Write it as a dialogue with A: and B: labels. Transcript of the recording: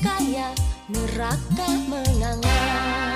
A: kaya neraka mengangan